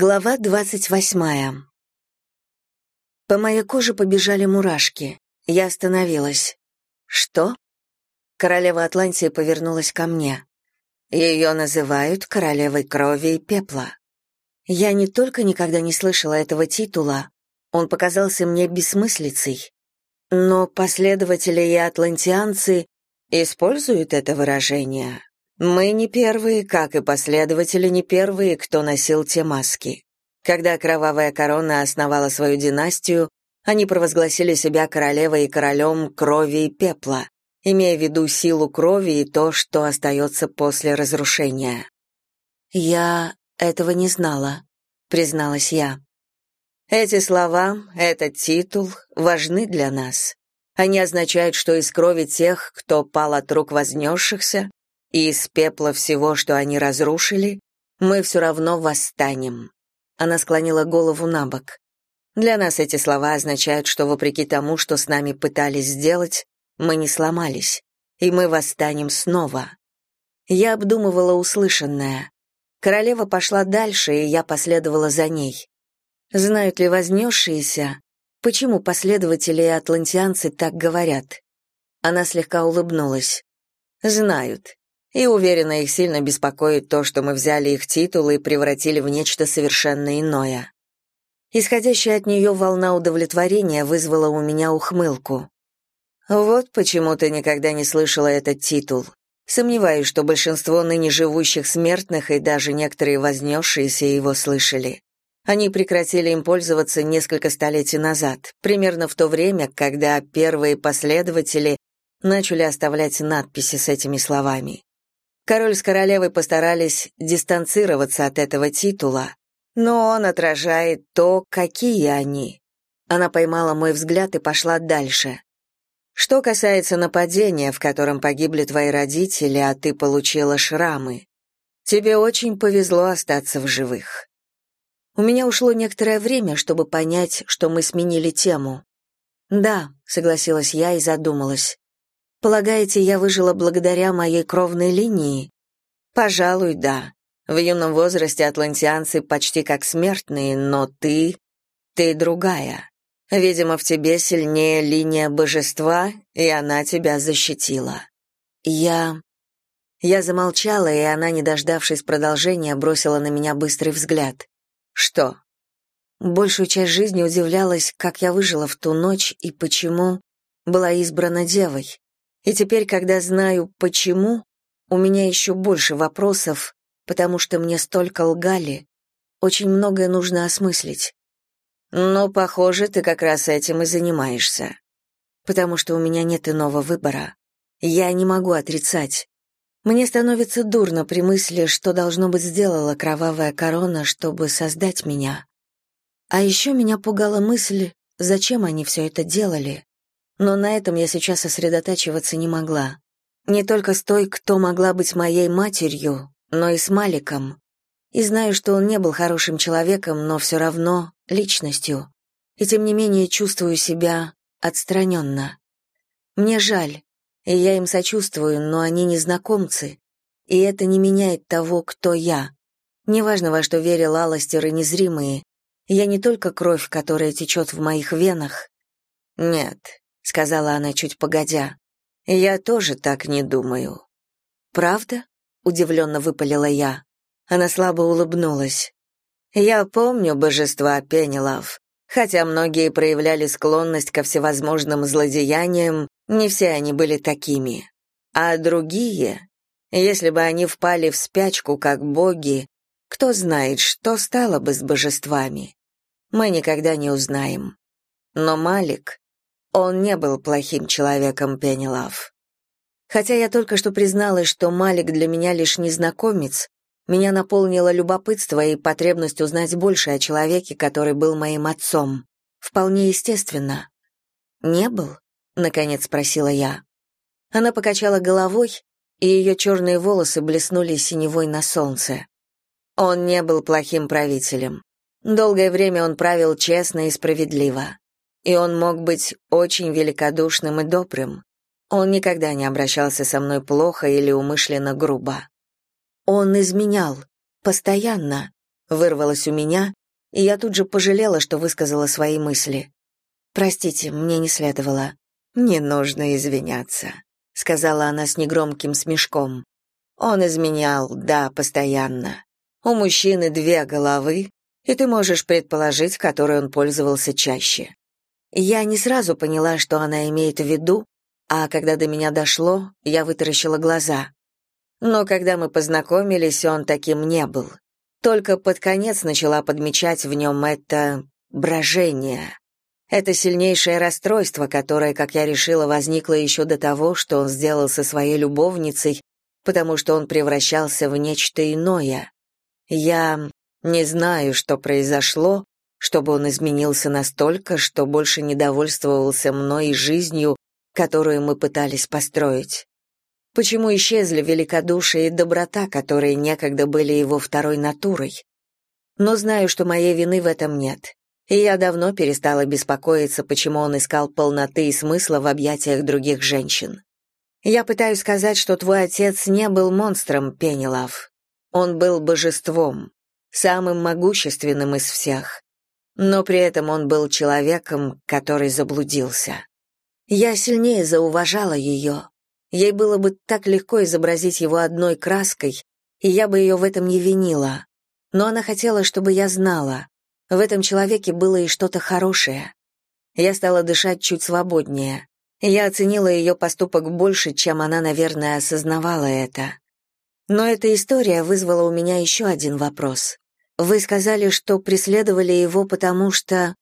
Глава двадцать восьмая. По моей коже побежали мурашки. Я остановилась. Что? Королева Атлантии повернулась ко мне. Ее называют королевой крови и пепла. Я не только никогда не слышала этого титула, он показался мне бессмыслицей, но последователи и атлантианцы используют это выражение. Мы не первые, как и последователи не первые, кто носил те маски. Когда кровавая корона основала свою династию, они провозгласили себя королевой и королем крови и пепла, имея в виду силу крови и то, что остается после разрушения. «Я этого не знала», — призналась я. «Эти слова, этот титул важны для нас. Они означают, что из крови тех, кто пал от рук вознесшихся, и из пепла всего, что они разрушили, мы все равно восстанем. Она склонила голову на бок. Для нас эти слова означают, что вопреки тому, что с нами пытались сделать, мы не сломались, и мы восстанем снова. Я обдумывала услышанное. Королева пошла дальше, и я последовала за ней. Знают ли вознесшиеся, почему последователи и атлантианцы так говорят? Она слегка улыбнулась. Знают. И уверена, их сильно беспокоит то, что мы взяли их титулы и превратили в нечто совершенно иное. Исходящая от нее волна удовлетворения вызвала у меня ухмылку. Вот почему ты никогда не слышала этот титул. Сомневаюсь, что большинство ныне живущих смертных и даже некоторые вознесшиеся его слышали. Они прекратили им пользоваться несколько столетий назад, примерно в то время, когда первые последователи начали оставлять надписи с этими словами. Король с королевой постарались дистанцироваться от этого титула, но он отражает то, какие они. Она поймала мой взгляд и пошла дальше. Что касается нападения, в котором погибли твои родители, а ты получила шрамы, тебе очень повезло остаться в живых. У меня ушло некоторое время, чтобы понять, что мы сменили тему. Да, согласилась я и задумалась. Полагаете, я выжила благодаря моей кровной линии? Пожалуй, да. В юном возрасте атлантианцы почти как смертные, но ты... ты другая. Видимо, в тебе сильнее линия божества, и она тебя защитила. Я... Я замолчала, и она, не дождавшись продолжения, бросила на меня быстрый взгляд. Что? Большую часть жизни удивлялась, как я выжила в ту ночь и почему была избрана девой. И теперь, когда знаю, почему, у меня еще больше вопросов, потому что мне столько лгали. Очень многое нужно осмыслить. Но, похоже, ты как раз этим и занимаешься. Потому что у меня нет иного выбора. Я не могу отрицать. Мне становится дурно при мысли, что должно быть сделала кровавая корона, чтобы создать меня. А еще меня пугала мысль, зачем они все это делали. Но на этом я сейчас сосредотачиваться не могла. Не только с той, кто могла быть моей матерью, но и с Маликом. И знаю, что он не был хорошим человеком, но все равно личностью. И тем не менее чувствую себя отстраненно. Мне жаль, и я им сочувствую, но они незнакомцы, и это не меняет того, кто я. Неважно, во что верил Алластер и незримые, я не только кровь, которая течет в моих венах. Нет, сказала она чуть погодя. Я тоже так не думаю. Правда? удивленно выпалила я. Она слабо улыбнулась. Я помню божества Пенелов. Хотя многие проявляли склонность ко всевозможным злодеяниям, не все они были такими. А другие, если бы они впали в спячку как боги, кто знает, что стало бы с божествами. Мы никогда не узнаем. Но Малик он не был плохим человеком, Пенелав. Хотя я только что призналась, что Малик для меня лишь незнакомец, меня наполнило любопытство и потребность узнать больше о человеке, который был моим отцом. Вполне естественно. «Не был?» — наконец спросила я. Она покачала головой, и ее черные волосы блеснули синевой на солнце. Он не был плохим правителем. Долгое время он правил честно и справедливо и он мог быть очень великодушным и добрым. Он никогда не обращался со мной плохо или умышленно грубо. Он изменял, постоянно, вырвалось у меня, и я тут же пожалела, что высказала свои мысли. Простите, мне не следовало. Не нужно извиняться, сказала она с негромким смешком. Он изменял, да, постоянно. У мужчины две головы, и ты можешь предположить, которой он пользовался чаще. Я не сразу поняла, что она имеет в виду, а когда до меня дошло, я вытаращила глаза. Но когда мы познакомились, он таким не был. Только под конец начала подмечать в нем это брожение. Это сильнейшее расстройство, которое, как я решила, возникло еще до того, что он сделал со своей любовницей, потому что он превращался в нечто иное. Я не знаю, что произошло, чтобы он изменился настолько, что больше не довольствовался мной и жизнью, которую мы пытались построить. Почему исчезли великодушие и доброта, которые некогда были его второй натурой? Но знаю, что моей вины в этом нет. И я давно перестала беспокоиться, почему он искал полноты и смысла в объятиях других женщин. Я пытаюсь сказать, что твой отец не был монстром, Пенелав. Он был божеством, самым могущественным из всех. Но при этом он был человеком, который заблудился. Я сильнее зауважала ее. Ей было бы так легко изобразить его одной краской, и я бы ее в этом не винила. Но она хотела, чтобы я знала. В этом человеке было и что-то хорошее. Я стала дышать чуть свободнее. Я оценила ее поступок больше, чем она, наверное, осознавала это. Но эта история вызвала у меня еще один вопрос. Вы сказали, что преследовали его потому что...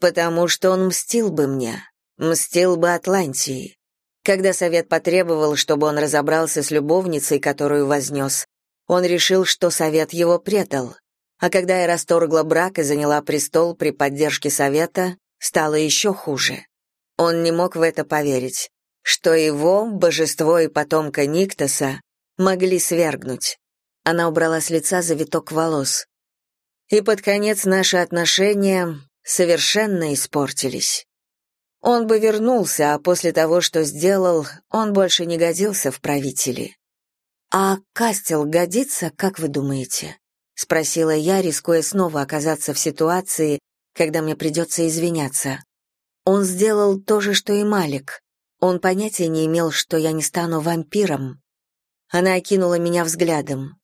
Потому что он мстил бы мне. Мстил бы Атлантии. Когда совет потребовал, чтобы он разобрался с любовницей, которую вознес, он решил, что совет его предал. А когда я расторгла брак и заняла престол при поддержке совета, стало еще хуже. Он не мог в это поверить, что его, божество и потомка Никтоса, могли свергнуть. Она убрала с лица завиток волос. И под конец наши отношения совершенно испортились. Он бы вернулся, а после того, что сделал, он больше не годился в правители. А Кастел годится, как вы думаете? спросила я, рискуя снова оказаться в ситуации, когда мне придется извиняться. Он сделал то же, что и Малик. Он понятия не имел, что я не стану вампиром. Она окинула меня взглядом.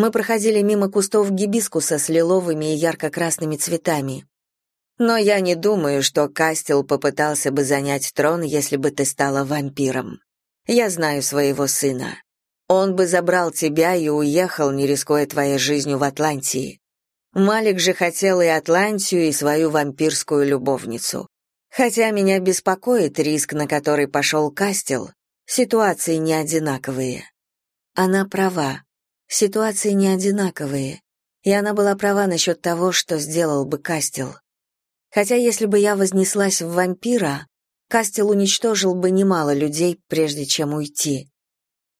Мы проходили мимо кустов гибискуса с лиловыми и ярко-красными цветами. Но я не думаю, что Кастел попытался бы занять трон, если бы ты стала вампиром. Я знаю своего сына. Он бы забрал тебя и уехал, не рискуя твоей жизнью в Атлантии. Малик же хотел и Атлантию, и свою вампирскую любовницу. Хотя меня беспокоит риск, на который пошел Кастел, ситуации не одинаковые. Она права. Ситуации не одинаковые. И она была права насчет того, что сделал бы Кастел. Хотя если бы я вознеслась в вампира, Кастел уничтожил бы немало людей, прежде чем уйти.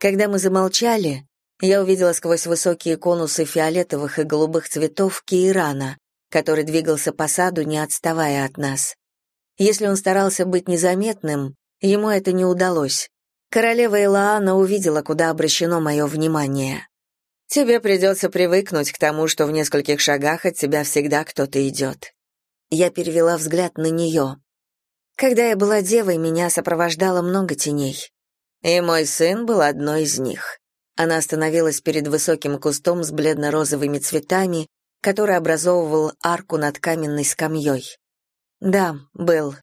Когда мы замолчали, я увидела сквозь высокие конусы фиолетовых и голубых цветов Кейрана, который двигался по саду, не отставая от нас. Если он старался быть незаметным, ему это не удалось. Королева Элаана увидела, куда обращено мое внимание. «Тебе придется привыкнуть к тому, что в нескольких шагах от тебя всегда кто-то идет». Я перевела взгляд на нее. Когда я была девой, меня сопровождало много теней. И мой сын был одной из них. Она остановилась перед высоким кустом с бледно-розовыми цветами, который образовывал арку над каменной скамьей. «Да, был.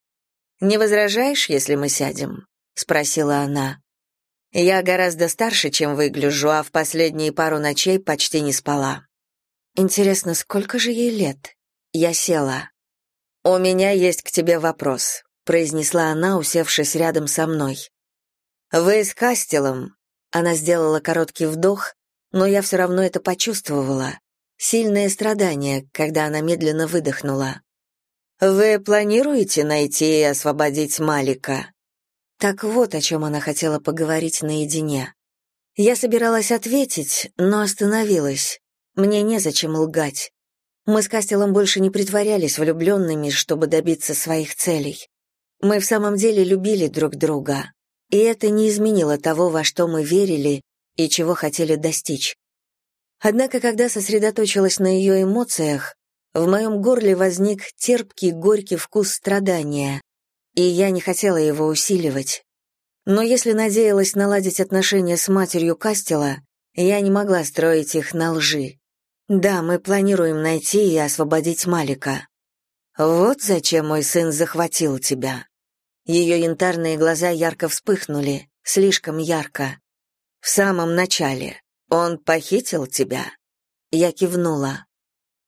Не возражаешь, если мы сядем?» — спросила она. «Я гораздо старше, чем выгляжу, а в последние пару ночей почти не спала. Интересно, сколько же ей лет?» Я села. «У меня есть к тебе вопрос», — произнесла она, усевшись рядом со мной. «Вы с Кастелом...» Она сделала короткий вдох, но я все равно это почувствовала. Сильное страдание, когда она медленно выдохнула. Вы планируете найти и освободить Малика? Так вот, о чем она хотела поговорить наедине. Я собиралась ответить, но остановилась. Мне незачем лгать. Мы с Кастелом больше не притворялись влюбленными, чтобы добиться своих целей. Мы в самом деле любили друг друга, и это не изменило того, во что мы верили и чего хотели достичь. Однако, когда сосредоточилась на ее эмоциях, в моем горле возник терпкий, горький вкус страдания, и я не хотела его усиливать. Но если надеялась наладить отношения с матерью Кастела, я не могла строить их на лжи. Да, мы планируем найти и освободить Малика. Вот зачем мой сын захватил тебя. Ее янтарные глаза ярко вспыхнули, слишком ярко. В самом начале. Он похитил тебя? Я кивнула.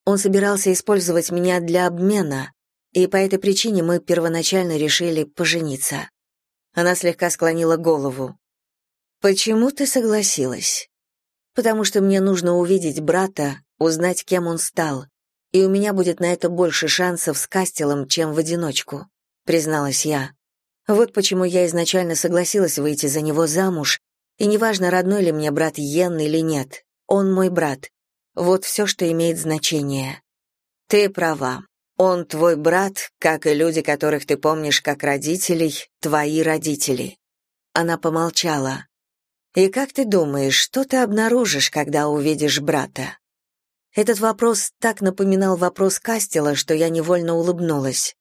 Он собирался использовать меня для обмена, и по этой причине мы первоначально решили пожениться. Она слегка склонила голову. Почему ты согласилась? Потому что мне нужно увидеть брата, узнать, кем он стал, и у меня будет на это больше шансов с Кастелом, чем в одиночку, призналась я. Вот почему я изначально согласилась выйти за него замуж и неважно, родной ли мне брат Йен или нет, он мой брат. Вот все, что имеет значение. Ты права. Он твой брат, как и люди, которых ты помнишь как родителей, твои родители. Она помолчала. И как ты думаешь, что ты обнаружишь, когда увидишь брата? Этот вопрос так напоминал вопрос Кастела, что я невольно улыбнулась.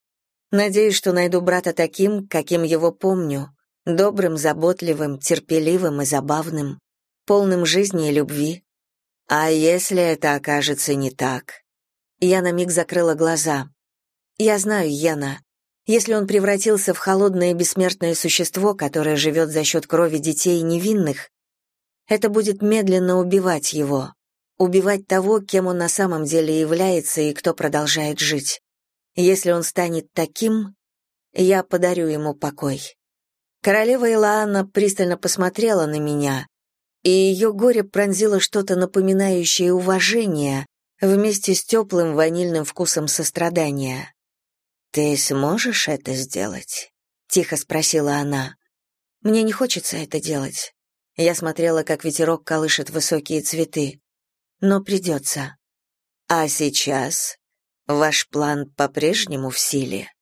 Надеюсь, что найду брата таким, каким его помню, добрым, заботливым, терпеливым и забавным, полным жизни и любви. А если это окажется не так? Я на миг закрыла глаза. Я знаю Яна. Если он превратился в холодное бессмертное существо, которое живет за счет крови детей невинных, это будет медленно убивать его, убивать того, кем он на самом деле является и кто продолжает жить. Если он станет таким, я подарю ему покой. Королева Илаана пристально посмотрела на меня, и ее горе пронзило что-то напоминающее уважение вместе с теплым ванильным вкусом сострадания. «Ты сможешь это сделать?» — тихо спросила она. «Мне не хочется это делать». Я смотрела, как ветерок колышет высокие цветы. «Но придется». «А сейчас ваш план по-прежнему в силе?»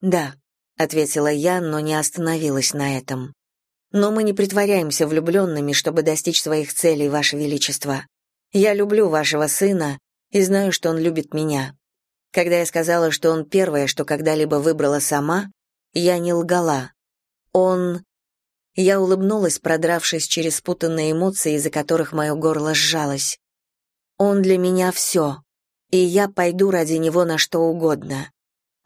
«Да», ответила я, но не остановилась на этом. Но мы не притворяемся влюбленными, чтобы достичь своих целей, ваше величество. Я люблю вашего сына и знаю, что он любит меня. Когда я сказала, что он первое, что когда-либо выбрала сама, я не лгала. Он Я улыбнулась, продравшись через спутанные эмоции, из-за которых мое горло сжалось. Он для меня все, и я пойду ради него на что угодно.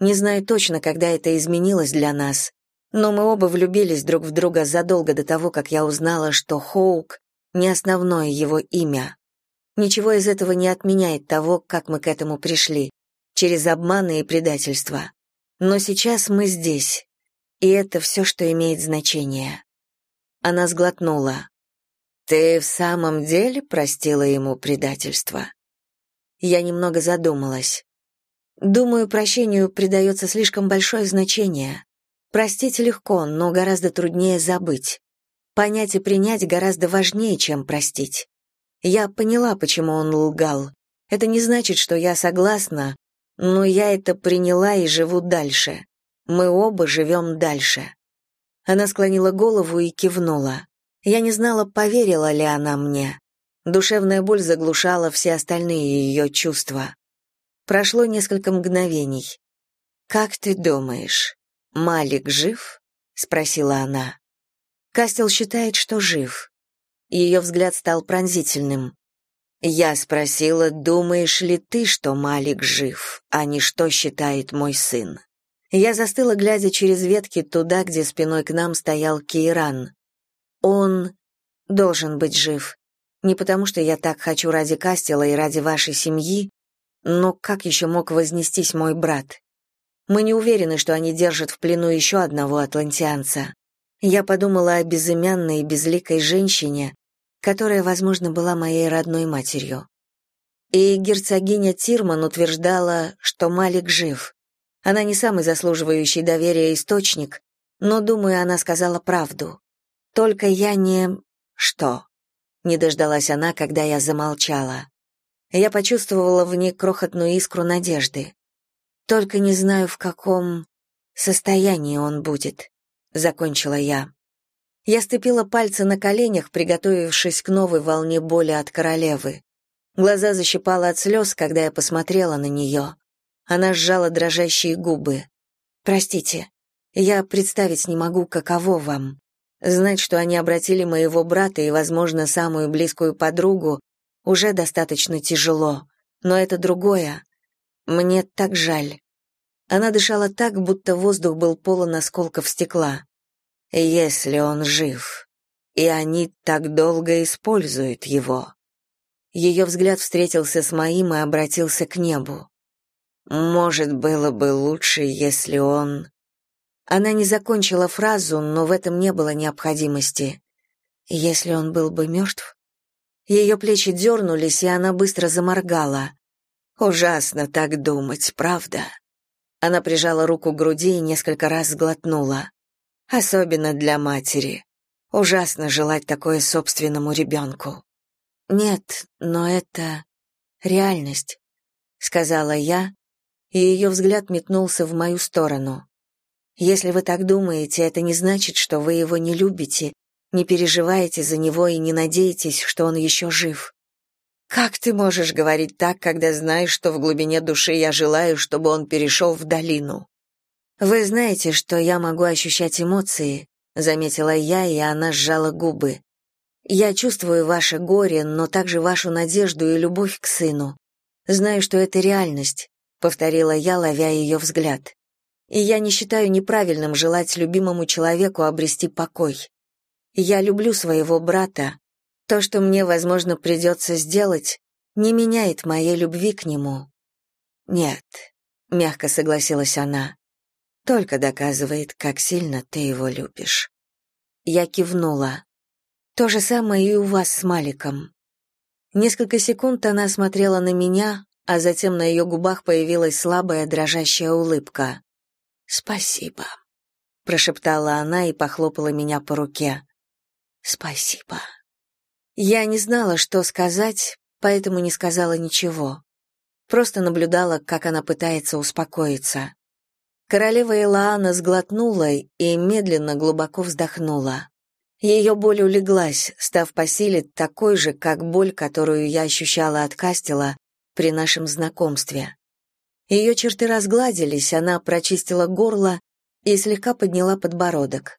Не знаю точно, когда это изменилось для нас, но мы оба влюбились друг в друга задолго до того, как я узнала, что Хоук — не основное его имя. Ничего из этого не отменяет того, как мы к этому пришли, через обманы и предательство. Но сейчас мы здесь, и это все, что имеет значение. Она сглотнула. «Ты в самом деле простила ему предательство?» Я немного задумалась. Думаю, прощению придается слишком большое значение. Простить легко, но гораздо труднее забыть. Понять и принять гораздо важнее, чем простить. Я поняла, почему он лгал. Это не значит, что я согласна, но я это приняла и живу дальше. Мы оба живем дальше. Она склонила голову и кивнула. Я не знала, поверила ли она мне. Душевная боль заглушала все остальные ее чувства. Прошло несколько мгновений. «Как ты думаешь, Малик жив?» — спросила она. Кастел считает, что жив. Ее взгляд стал пронзительным. Я спросила, думаешь ли ты, что Малик жив, а не что считает мой сын. Я застыла, глядя через ветки туда, где спиной к нам стоял Кейран. Он должен быть жив. Не потому, что я так хочу ради Кастела и ради вашей семьи, но как еще мог вознестись мой брат? Мы не уверены, что они держат в плену еще одного атлантианца. Я подумала о безымянной и безликой женщине, которая, возможно, была моей родной матерью. И герцогиня Тирман утверждала, что Малик жив. Она не самый заслуживающий доверия источник, но, думаю, она сказала правду. Только я не... Что? Не дождалась она, когда я замолчала. Я почувствовала в ней крохотную искру надежды. Только не знаю, в каком состоянии он будет, закончила я. Я ступила пальцы на коленях, приготовившись к новой волне боли от королевы. Глаза защипало от слез, когда я посмотрела на нее. Она сжала дрожащие губы. «Простите, я представить не могу, каково вам. Знать, что они обратили моего брата и, возможно, самую близкую подругу, уже достаточно тяжело. Но это другое. Мне так жаль. Она дышала так, будто воздух был полон осколков стекла. Если он жив, и они так долго используют его. Ее взгляд встретился с моим и обратился к небу. Может, было бы лучше, если он... Она не закончила фразу, но в этом не было необходимости. Если он был бы мертв? Ее плечи дернулись, и она быстро заморгала. Ужасно так думать, правда? Она прижала руку к груди и несколько раз сглотнула. Особенно для матери. Ужасно желать такое собственному ребенку. Нет, но это реальность, сказала я, и ее взгляд метнулся в мою сторону. Если вы так думаете, это не значит, что вы его не любите, не переживаете за него и не надеетесь, что он еще жив. Как ты можешь говорить так, когда знаешь, что в глубине души я желаю, чтобы он перешел в долину? Вы знаете, что я могу ощущать эмоции, заметила я, и она сжала губы. Я чувствую ваше горе, но также вашу надежду и любовь к сыну. Знаю, что это реальность, повторила я, ловя ее взгляд. И я не считаю неправильным желать любимому человеку обрести покой. Я люблю своего брата. То, что мне, возможно, придется сделать, не меняет моей любви к нему. Нет, мягко согласилась она. Только доказывает, как сильно ты его любишь. Я кивнула. То же самое и у вас с Маликом. Несколько секунд она смотрела на меня, а затем на ее губах появилась слабая дрожащая улыбка. «Спасибо», — прошептала она и похлопала меня по руке. «Спасибо». Я не знала, что сказать, поэтому не сказала ничего. Просто наблюдала, как она пытается успокоиться. Королева Элаана сглотнула и медленно глубоко вздохнула. Ее боль улеглась, став по силе такой же, как боль, которую я ощущала от Кастела при нашем знакомстве. Ее черты разгладились, она прочистила горло и слегка подняла подбородок.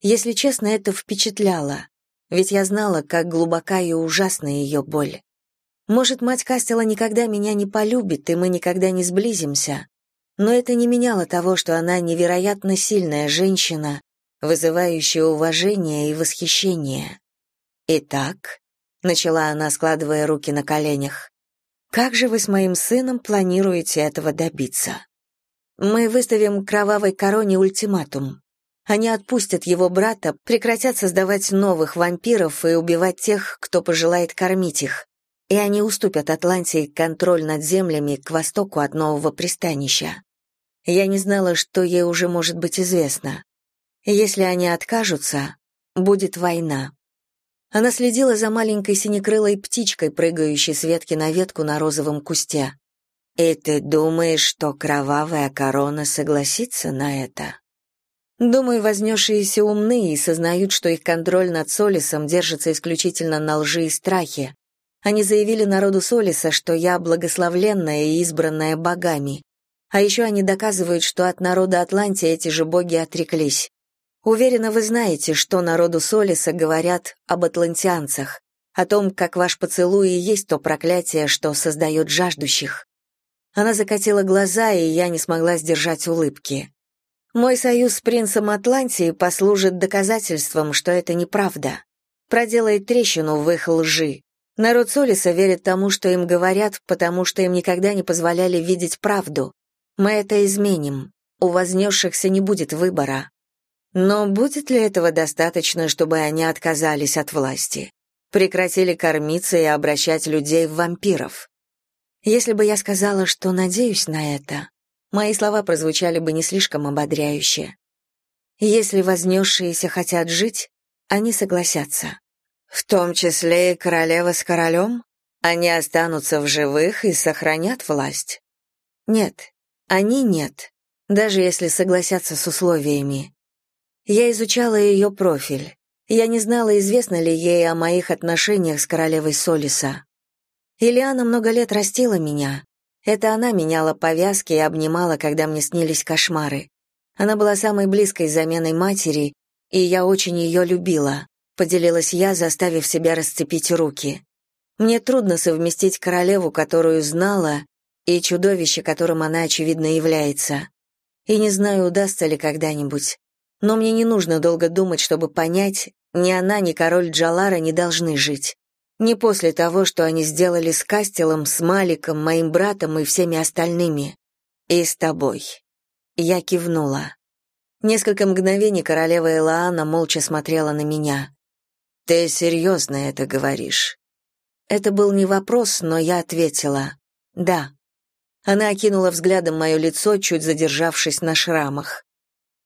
Если честно, это впечатляло, ведь я знала, как глубока и ужасна ее боль. Может, мать Кастела никогда меня не полюбит, и мы никогда не сблизимся, но это не меняло того, что она невероятно сильная женщина, вызывающая уважение и восхищение. «Итак», — начала она, складывая руки на коленях, как же вы с моим сыном планируете этого добиться? Мы выставим кровавой короне ультиматум. Они отпустят его брата, прекратят создавать новых вампиров и убивать тех, кто пожелает кормить их. И они уступят Атлантии контроль над землями к востоку от нового пристанища. Я не знала, что ей уже может быть известно. Если они откажутся, будет война. Она следила за маленькой синекрылой птичкой, прыгающей с ветки на ветку на розовом кусте. «И ты думаешь, что кровавая корона согласится на это?» Думаю, вознесшиеся умны и сознают, что их контроль над Солисом держится исключительно на лжи и страхе. Они заявили народу Солиса, что я благословленная и избранная богами. А еще они доказывают, что от народа Атлантии эти же боги отреклись. Уверена, вы знаете, что народу Солиса говорят об атлантианцах, о том, как ваш поцелуй и есть то проклятие, что создает жаждущих. Она закатила глаза, и я не смогла сдержать улыбки. Мой союз с принцем Атлантии послужит доказательством, что это неправда. Проделает трещину в их лжи. Народ Солиса верит тому, что им говорят, потому что им никогда не позволяли видеть правду. Мы это изменим. У вознесшихся не будет выбора. Но будет ли этого достаточно, чтобы они отказались от власти? Прекратили кормиться и обращать людей в вампиров? Если бы я сказала, что надеюсь на это, мои слова прозвучали бы не слишком ободряюще. Если вознесшиеся хотят жить, они согласятся. В том числе и королева с королем? Они останутся в живых и сохранят власть? Нет, они нет, даже если согласятся с условиями. Я изучала ее профиль. Я не знала, известно ли ей о моих отношениях с королевой Солиса. Ильяна много лет растила меня. Это она меняла повязки и обнимала, когда мне снились кошмары. Она была самой близкой заменой матери, и я очень ее любила, поделилась я, заставив себя расцепить руки. Мне трудно совместить королеву, которую знала, и чудовище, которым она, очевидно, является. И не знаю, удастся ли когда-нибудь. Но мне не нужно долго думать, чтобы понять, ни она, ни король Джалара не должны жить. Не после того, что они сделали с Кастелом, с Маликом, моим братом и всеми остальными. И с тобой. Я кивнула. Несколько мгновений королева Элаана молча смотрела на меня. «Ты серьезно это говоришь?» Это был не вопрос, но я ответила «да». Она окинула взглядом мое лицо, чуть задержавшись на шрамах.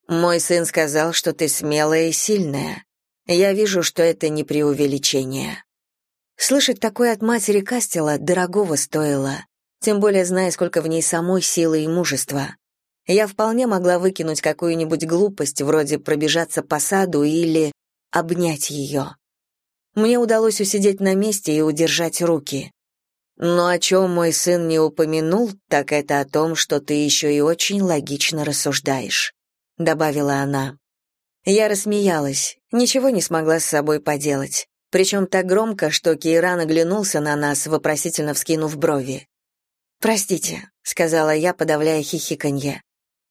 «Мой сын сказал, что ты смелая и сильная. Я вижу, что это не преувеличение». Слышать такое от матери Кастела дорогого стоило, тем более зная, сколько в ней самой силы и мужества. Я вполне могла выкинуть какую-нибудь глупость, вроде пробежаться по саду или обнять ее. Мне удалось усидеть на месте и удержать руки. Но о чем мой сын не упомянул, так это о том, что ты еще и очень логично рассуждаешь», — добавила она. Я рассмеялась, ничего не смогла с собой поделать, причем так громко, что Кейран оглянулся на нас, вопросительно вскинув брови. «Простите», — сказала я, подавляя хихиканье.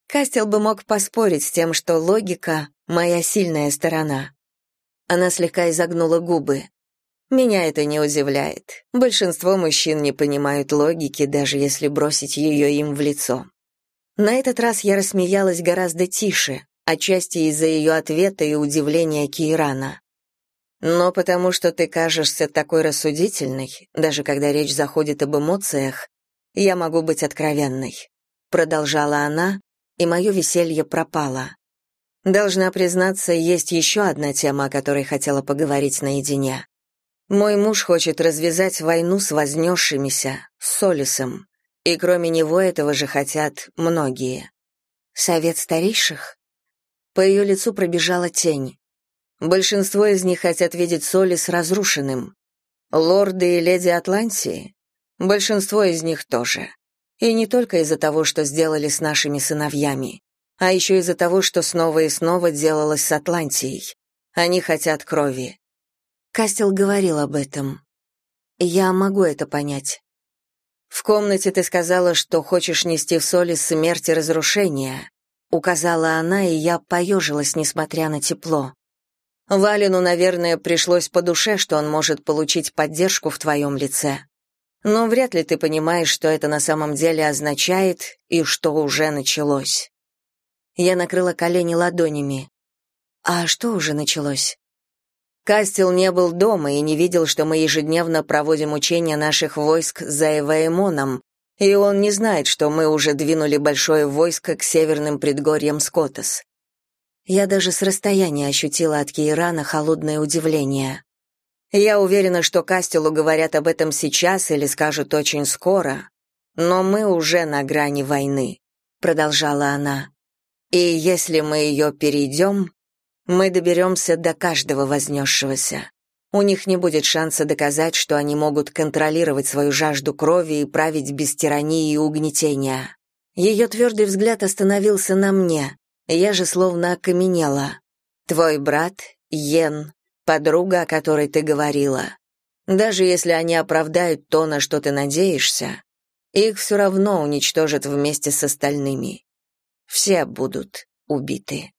Кастел бы мог поспорить с тем, что логика — моя сильная сторона. Она слегка изогнула губы. Меня это не удивляет. Большинство мужчин не понимают логики, даже если бросить ее им в лицо. На этот раз я рассмеялась гораздо тише, отчасти из-за ее ответа и удивления Кирана. Но потому что ты кажешься такой рассудительной, даже когда речь заходит об эмоциях, я могу быть откровенной, продолжала она, и мое веселье пропало. Должна признаться, есть еще одна тема, о которой хотела поговорить наедине. Мой муж хочет развязать войну с вознесшимися, с Солисом, и кроме него этого же хотят многие. Совет старейших? По ее лицу пробежала тень. Большинство из них хотят видеть Солис разрушенным. Лорды и леди Атлантии? Большинство из них тоже. И не только из-за того, что сделали с нашими сыновьями, а еще из-за того, что снова и снова делалось с Атлантией. Они хотят крови. Кастел говорил об этом. Я могу это понять. В комнате ты сказала, что хочешь нести в соли смерть и разрушение, указала она, и я поежилась, несмотря на тепло. Валину, наверное, пришлось по душе, что он может получить поддержку в твоем лице. Но вряд ли ты понимаешь, что это на самом деле означает и что уже началось. Я накрыла колени ладонями. А что уже началось? Кастел не был дома и не видел, что мы ежедневно проводим учения наших войск за Эваэмоном, и он не знает, что мы уже двинули большое войско к северным предгорьям Скотос. Я даже с расстояния ощутила от Кейрана холодное удивление. Я уверена, что Кастелу говорят об этом сейчас или скажут очень скоро, но мы уже на грани войны, продолжала она. И если мы ее перейдем, мы доберемся до каждого вознесшегося. У них не будет шанса доказать, что они могут контролировать свою жажду крови и править без тирании и угнетения. Ее твердый взгляд остановился на мне, я же словно окаменела. Твой брат, Йен, подруга, о которой ты говорила. Даже если они оправдают то, на что ты надеешься, их все равно уничтожат вместе с остальными. Все будут убиты.